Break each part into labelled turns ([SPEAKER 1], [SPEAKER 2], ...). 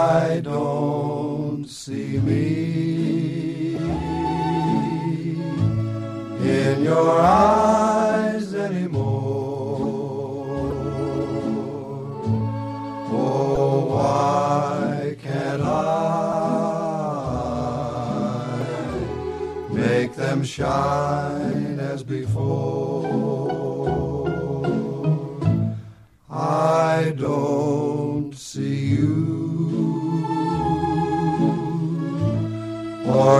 [SPEAKER 1] I don't see me in your eyes anymore. Oh, why can't I make them shine as before?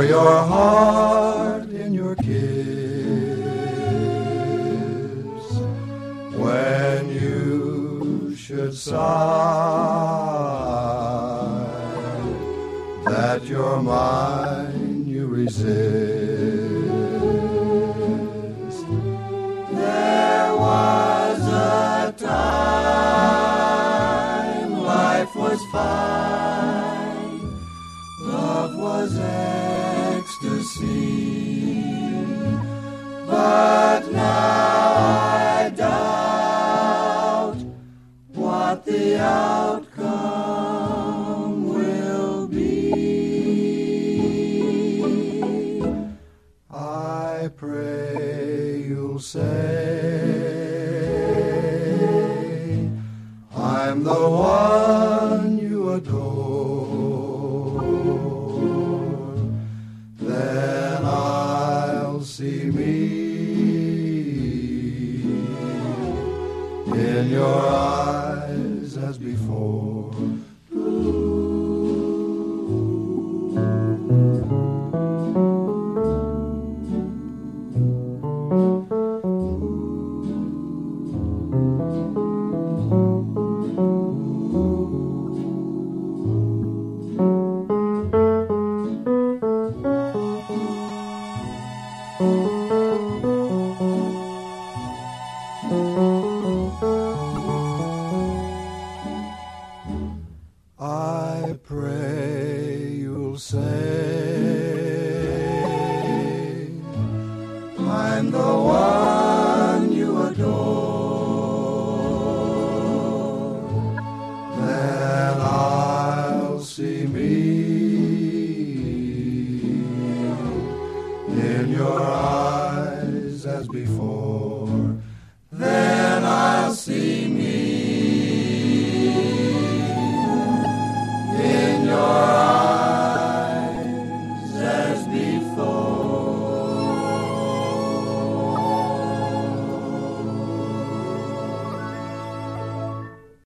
[SPEAKER 1] Or your heart in your kiss. When you should sigh that you're mine you resist. There was a time life was fine. Love was but now I doubt what the outcome will be. I pray you'll say, I'm the one see me in your eyes as before. Say, I'm the one you adore. Then I'll see me in your eyes as before.